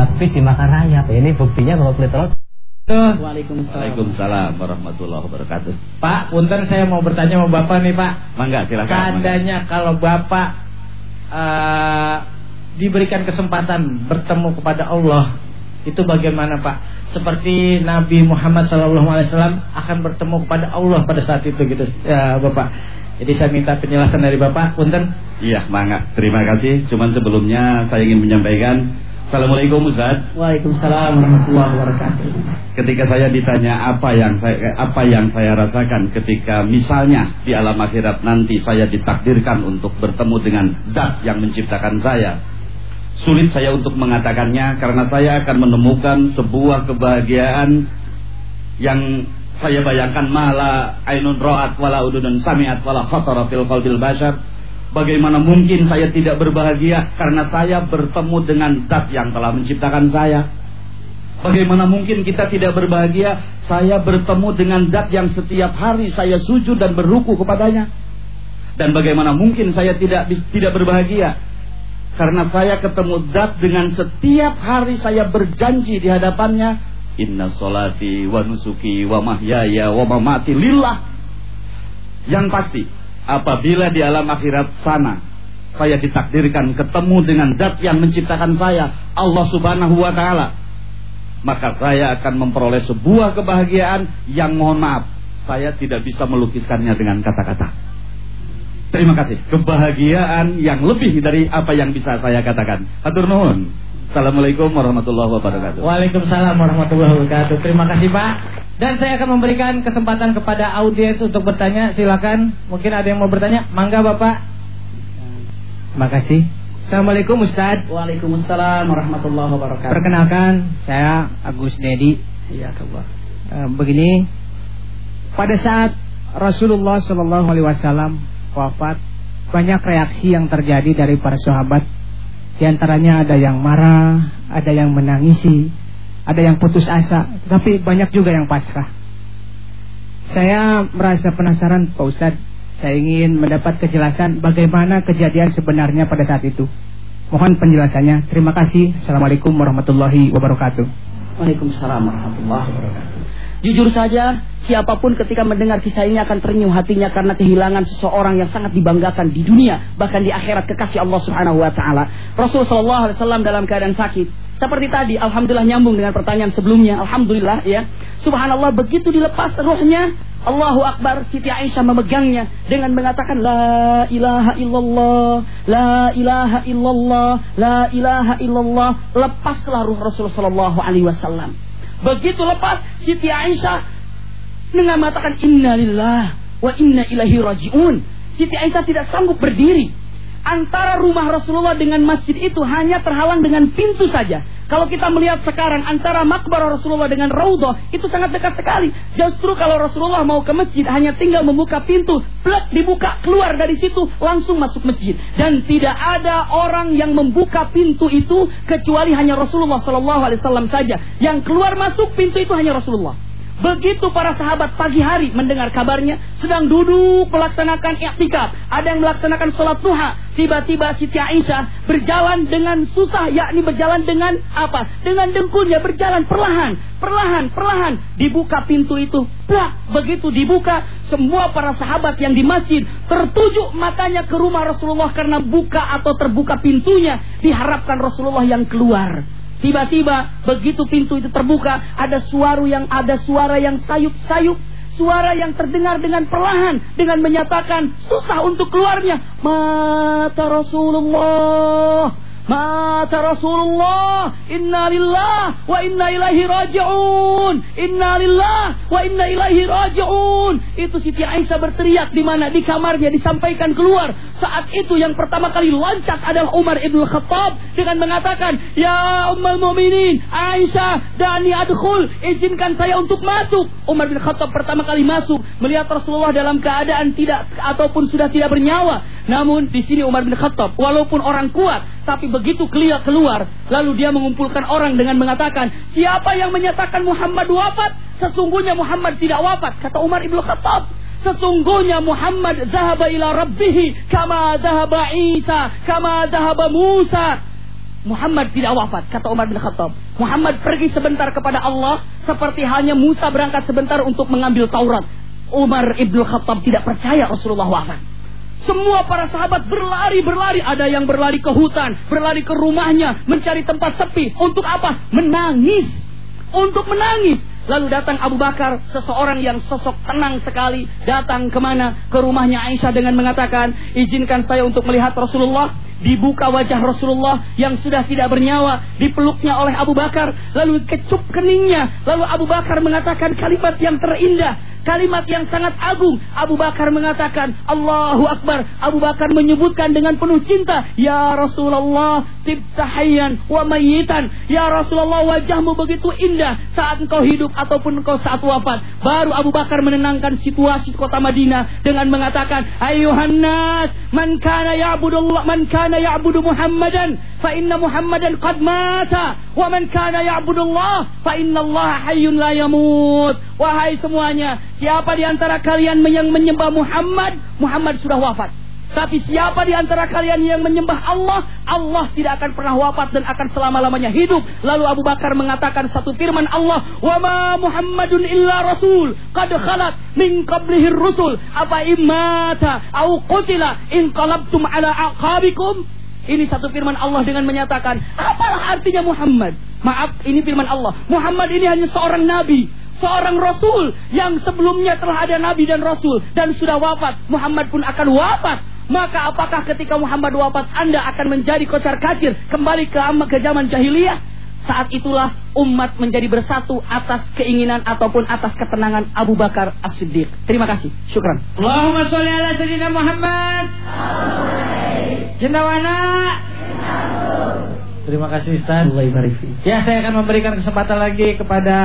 habis dimakan rayap. Ini buktinya bahwa kolesterol Waalaikumsalam. Waalaikumsalam warahmatullahi wabarakatuh. Pak, punten saya mau bertanya sama Bapak nih, Pak. Mangga silakan. Seandainya kalau Bapak uh, diberikan kesempatan bertemu kepada Allah, itu bagaimana, Pak? Seperti Nabi Muhammad SAW akan bertemu kepada Allah pada saat itu gitu, ya, Bapak. Jadi saya minta penjelasan dari Bapak, punten. Iya, mangga. Terima kasih. Cuman sebelumnya saya ingin menyampaikan Assalamualaikum Ustaz. Waalaikumsalam warahmatullahi wabarakatuh. Ketika saya ditanya apa yang saya apa yang saya rasakan ketika misalnya di alam akhirat nanti saya ditakdirkan untuk bertemu dengan zat yang menciptakan saya. Sulit saya untuk mengatakannya karena saya akan menemukan sebuah kebahagiaan yang saya bayangkan mala ainun ra'at wala udunun sami'at wala khatara fil qalbil bashar Bagaimana mungkin saya tidak berbahagia karena saya bertemu dengan zat yang telah menciptakan saya? Bagaimana mungkin kita tidak berbahagia saya bertemu dengan zat yang setiap hari saya sujud dan berruku kepadanya? Dan bagaimana mungkin saya tidak tidak berbahagia karena saya ketemu zat dengan setiap hari saya berjanji di hadapannya Inna solati wa nusuki wa mahyaya wa mamati lillah Yang pasti apabila di alam akhirat sana saya ditakdirkan ketemu dengan zat yang menciptakan saya Allah subhanahu wa ta'ala maka saya akan memperoleh sebuah kebahagiaan yang mohon maaf saya tidak bisa melukiskannya dengan kata-kata. Terima kasih. Kebahagiaan yang lebih dari apa yang bisa saya katakan. Atur nuhun Assalamualaikum warahmatullahi wabarakatuh. Waalaikumsalam warahmatullahi wabarakatuh. Terima kasih Pak. Dan saya akan memberikan kesempatan kepada audiens untuk bertanya. Silakan. Mungkin ada yang mau bertanya. Mangga Bapak. Terima kasih. Assalamualaikum Ustaz. Waalaikumsalam warahmatullahi wabarakatuh. Perkenalkan, saya Agus Dedi. Iya, Allah. Eh, begini, pada saat Rasulullah Shallallahu Alaihi Wasallam wafat, banyak reaksi yang terjadi dari para sahabat di antaranya ada yang marah, ada yang menangisi, ada yang putus asa, tapi banyak juga yang pasrah. Saya merasa penasaran Pak Ustadz, saya ingin mendapat kejelasan bagaimana kejadian sebenarnya pada saat itu. Mohon penjelasannya. Terima kasih. Assalamualaikum warahmatullahi wabarakatuh. Waalaikumsalam warahmatullahi wabarakatuh. Jujur saja, siapa pun ketika mendengar kisah ini akan ternyuh hatinya karena kehilangan seseorang yang sangat dibanggakan di dunia, bahkan di akhirat kekasih Allah Subhanahu wa taala. Rasul sallallahu alaihi wasallam dalam keadaan sakit. Seperti tadi, alhamdulillah nyambung dengan pertanyaan sebelumnya. Alhamdulillah ya. Subhanallah begitu dilepas ruhnya, Allahu Akbar Siti Aisyah memegangnya dengan mengatakan la ilaha illallah la ilaha illallah la ilaha illallah lepaslah ruh Rasul sallallahu alaihi wasallam Begitu lepas Siti Aisyah mengatakan innalillah wa inna ilahi rajiun. Siti Aisyah tidak sanggup berdiri. Antara rumah Rasulullah dengan masjid itu hanya terhalang dengan pintu saja. Kalau kita melihat sekarang antara makbar Rasulullah dengan Raudhah itu sangat dekat sekali. Justru kalau Rasulullah mau ke masjid hanya tinggal membuka pintu, plek dibuka keluar dari situ langsung masuk masjid. Dan tidak ada orang yang membuka pintu itu kecuali hanya Rasulullah Shallallahu Alaihi Wasallam saja. Yang keluar masuk pintu itu hanya Rasulullah. Begitu para sahabat pagi hari mendengar kabarnya sedang duduk melaksanakan i'tikaf, ada yang melaksanakan sholat duha, tiba-tiba Siti Aisyah berjalan dengan susah yakni berjalan dengan apa? Dengan dengkulnya berjalan perlahan, perlahan, perlahan dibuka pintu itu. Plak, begitu dibuka semua para sahabat yang di masjid tertuju matanya ke rumah Rasulullah karena buka atau terbuka pintunya diharapkan Rasulullah yang keluar. Tiba-tiba begitu pintu itu terbuka, ada suara yang ada suara yang sayup-sayup, suara yang terdengar dengan perlahan dengan menyatakan susah untuk keluarnya. Mata Rasulullah Mata Rasulullah Inna lillah wa inna ilaihi raji'un. Inna lillah wa inna ilaihi raji'un. Itu Siti Aisyah berteriak di mana? Di kamarnya disampaikan keluar. Saat itu yang pertama kali loncat adalah Umar ibn Khattab Dengan mengatakan Ya Ummul Muminin Aisyah Dani adkhul Izinkan saya untuk masuk. Umar bin Khattab pertama kali masuk Melihat Rasulullah dalam keadaan tidak Ataupun sudah tidak bernyawa Namun di sini Umar bin Khattab Walaupun orang kuat Tapi begitu keluar, keluar, lalu dia mengumpulkan orang dengan mengatakan, siapa yang menyatakan Muhammad wafat? Sesungguhnya Muhammad tidak wafat, kata Umar ibnu Khattab. Sesungguhnya Muhammad zahaba ila rabbih kama zahaba Isa, kama zahaba Musa. Muhammad tidak wafat, kata Umar bin Khattab. Muhammad pergi sebentar kepada Allah, seperti halnya Musa berangkat sebentar untuk mengambil Taurat. Umar ibn Khattab tidak percaya Rasulullah wafat. Semua para sahabat berlari, berlari. Ada yang berlari ke hutan, berlari ke rumahnya, mencari tempat sepi. Untuk apa? Menangis. Untuk menangis. Lalu datang Abu Bakar, seseorang yang sosok tenang sekali, datang ke mana? Ke rumahnya Aisyah dengan mengatakan, izinkan saya untuk melihat Rasulullah. Dibuka wajah Rasulullah yang sudah tidak bernyawa, dipeluknya oleh Abu Bakar, lalu kecup keningnya. Lalu Abu Bakar mengatakan kalimat yang terindah, Kalimat yang sangat agung. Abu Bakar mengatakan, Allahu Akbar. Abu Bakar menyebutkan dengan penuh cinta, Ya Rasulullah, tibtahayan wa mayitan. Ya Rasulullah, wajahmu begitu indah saat engkau hidup ataupun engkau saat wafat. Baru Abu Bakar menenangkan situasi kota Madinah dengan mengatakan, Ayuhan nas, man kana ya'budullah, man kana ya'budu Muhammadan, fa inna Muhammadan qad mata. Wa man kana ya'budullah, fa inna Allah hayyun la yamut. Wahai semuanya, Siapa di antara kalian yang menyembah Muhammad, Muhammad sudah wafat. Tapi siapa di antara kalian yang menyembah Allah, Allah tidak akan pernah wafat dan akan selama-lamanya hidup. Lalu Abu Bakar mengatakan satu firman Allah, "Wa ma Muhammadun illa rasul, qad khalat min qablihi rusul, apa imata au qutila in qalabtum ala aqabikum?" Ini satu firman Allah dengan menyatakan, apalah artinya Muhammad? Maaf, ini firman Allah. Muhammad ini hanya seorang nabi, seorang rasul yang sebelumnya telah ada nabi dan rasul dan sudah wafat. Muhammad pun akan wafat. Maka apakah ketika Muhammad wafat Anda akan menjadi kocar kacir kembali ke ke zaman jahiliyah? Saat itulah umat menjadi bersatu atas keinginan ataupun atas ketenangan Abu Bakar As-Siddiq. Terima kasih. Syukran. Allahumma sholli ala sayyidina Muhammad. Jendawana. Terima kasih Ustaz. Ya, saya akan memberikan kesempatan lagi kepada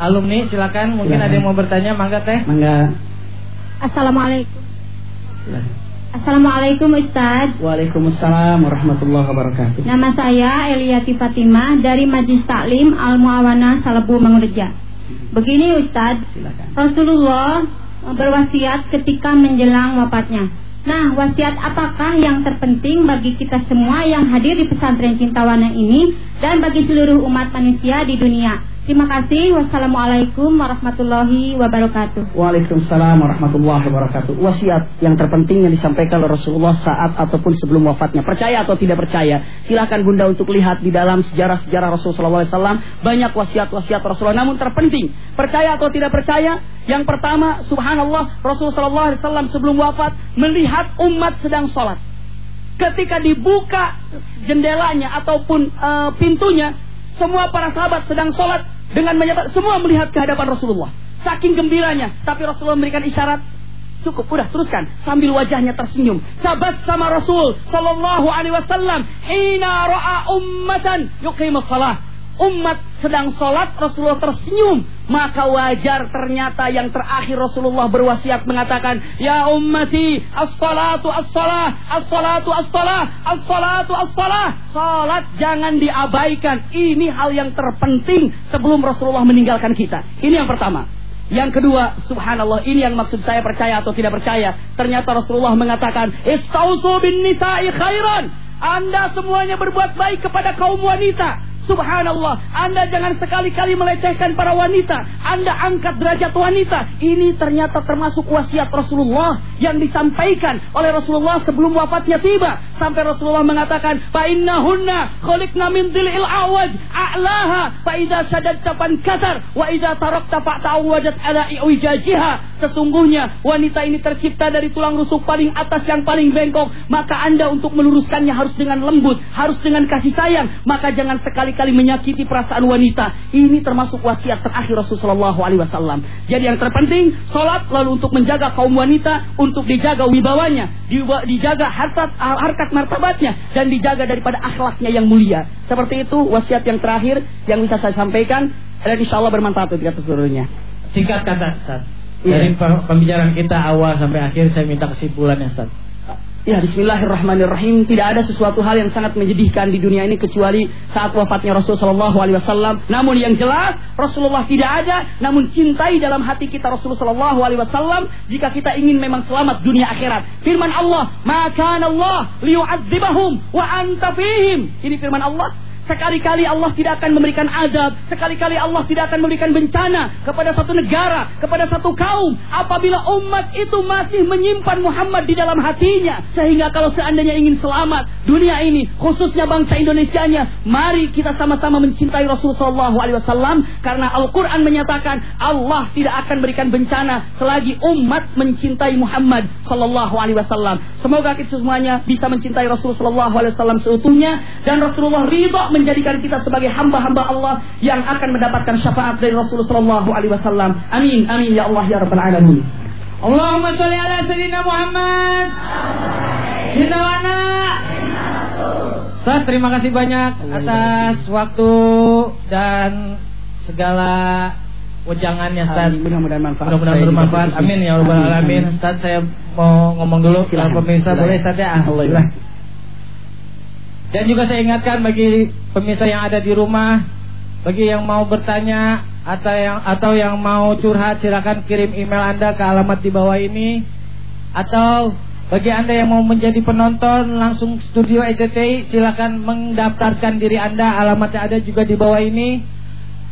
alumni silakan. Mungkin silakan. ada yang mau bertanya mangga teh? Mangga. Assalamualaikum. Assalamualaikum Ustaz. Waalaikumsalam warahmatullahi wabarakatuh. Nama saya Eliati Fatimah Dari Majlis Taklim Al-Muawana Salabu Mangurja Begini Ustaz. Silakan. Rasulullah berwasiat ketika menjelang wafatnya. Nah, wasiat apakah yang terpenting bagi kita semua yang hadir di pesantren Cintawana ini dan bagi seluruh umat manusia di dunia? Terima kasih. Wassalamualaikum warahmatullahi wabarakatuh. Waalaikumsalam warahmatullahi wabarakatuh. Wasiat yang terpenting yang disampaikan oleh Rasulullah saat ataupun sebelum wafatnya. Percaya atau tidak percaya? Silakan Bunda untuk lihat di dalam sejarah-sejarah Rasulullah SAW banyak wasiat-wasiat Rasulullah. Namun terpenting, percaya atau tidak percaya? Yang pertama, Subhanallah, Rasulullah SAW sebelum wafat melihat umat sedang sholat. Ketika dibuka jendelanya ataupun uh, pintunya, semua para sahabat sedang sholat dengan menyatakan semua melihat kehadapan Rasulullah. Saking gembiranya, tapi Rasulullah memberikan isyarat Cukup, udah teruskan sambil wajahnya tersenyum. Sahabat sama Rasul sallallahu alaihi wasallam, hina ra'a ummatan yuqimus salah umat sedang sholat Rasulullah tersenyum maka wajar ternyata yang terakhir Rasulullah berwasiat mengatakan ya ummati as-salatu as-salah as-salatu as-salah as-salatu as-salah salat jangan diabaikan ini hal yang terpenting sebelum Rasulullah meninggalkan kita ini yang pertama yang kedua, subhanallah, ini yang maksud saya percaya atau tidak percaya. Ternyata Rasulullah mengatakan, Istausu bin nisa'i khairan. Anda semuanya berbuat baik kepada kaum wanita. Subhanallah, Anda jangan sekali-kali melecehkan para wanita. Anda angkat derajat wanita. Ini ternyata termasuk wasiat Rasulullah yang disampaikan oleh Rasulullah sebelum wafatnya tiba. Sampai Rasulullah mengatakan, "Fa innahunna khuliqna min dhil'il awaj a'laha fa idza shadadta katar wa idza tarakta fa'ta'awajat ala iwijajiha." Sesungguhnya wanita ini tercipta dari tulang rusuk paling atas yang paling bengkok, maka Anda untuk meluruskannya harus dengan lembut, harus dengan kasih sayang. Maka jangan sekali-kali menyakiti perasaan wanita. Ini termasuk wasiat terakhir Rasulullah SAW. Jadi yang terpenting, sholat lalu untuk menjaga kaum wanita, untuk dijaga wibawanya, dijaga harkat, harkat martabatnya dan dijaga daripada akhlaknya yang mulia. Seperti itu wasiat yang terakhir yang bisa saya sampaikan dan insya Allah bermanfaat untuk kita seluruhnya. Singkat kata, Ustaz. Dari yeah. pembicaraan kita awal sampai akhir saya minta kesimpulannya, Ustaz. Ya Bismillahirrahmanirrahim. Tidak ada sesuatu hal yang sangat menyedihkan di dunia ini Kecuali saat wafatnya Rasulullah SAW Namun yang jelas Rasulullah tidak ada. Namun cintai dalam hati kita Rasulullah SAW Jika kita ingin memang selamat dunia akhirat. Firman Allah Maka Allah liyu'adzibahum wa anta fihim. Ini firman Allah Sekali-kali Allah tidak akan memberikan adab. Sekali-kali Allah tidak akan memberikan bencana kepada satu negara, kepada satu kaum. Apabila umat itu masih menyimpan Muhammad di dalam hatinya. Sehingga kalau seandainya ingin selamat dunia ini, khususnya bangsa Indonesia-nya, mari kita sama-sama mencintai Rasulullah SAW. Karena Al-Quran menyatakan Allah tidak akan memberikan bencana selagi umat mencintai Muhammad Sallallahu Alaihi Wasallam. Semoga kita semuanya bisa mencintai Rasulullah SAW seutuhnya dan Rasulullah ridho menjadikan kita sebagai hamba-hamba Allah yang akan mendapatkan syafaat dari Rasulullah Shallallahu Alaihi Wasallam. Amin, amin ya Allah ya Rabbal Alamin. Allahumma sholli ala sayyidina Muhammad. Hindawana. Ustaz, terima kasih banyak atas waktu dan segala ujangannya Ustaz. Mudah-mudahan manfaat. Mudah-mudahan bermanfaat. Amin ya rabbal alamin. Ustaz, saya mau ngomong dulu Silahkan. pemirsa boleh Ustaz ya? Alhamdulillah. Dan juga saya ingatkan bagi pemirsa yang ada di rumah, bagi yang mau bertanya atau yang atau yang mau curhat silakan kirim email Anda ke alamat di bawah ini. Atau bagi Anda yang mau menjadi penonton langsung studio ECTI silakan mendaftarkan diri Anda. Alamatnya ada juga di bawah ini.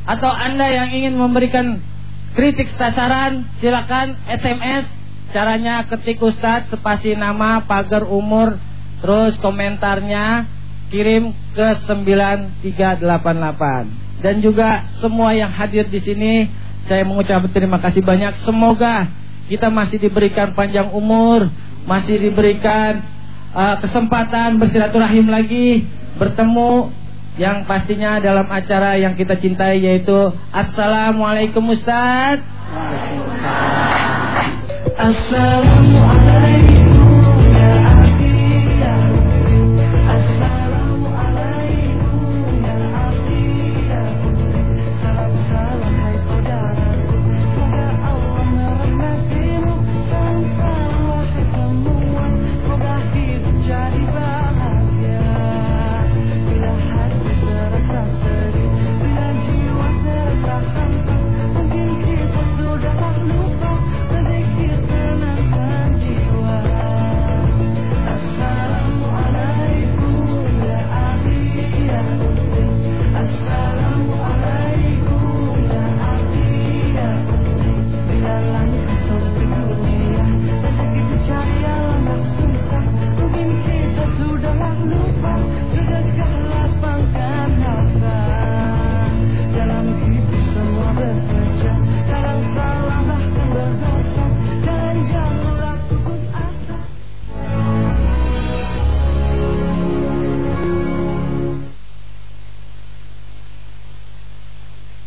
Atau Anda yang ingin memberikan kritik sasaran silakan SMS caranya ketik Ustadz spasi nama pagar umur terus komentarnya kirim ke 9388 dan juga semua yang hadir di sini saya mengucapkan terima kasih banyak. Semoga kita masih diberikan panjang umur masih diberikan uh, kesempatan bersilaturahim lagi bertemu yang pastinya dalam acara yang kita cintai yaitu Assalamualaikum Ustaz. Assalamualaikum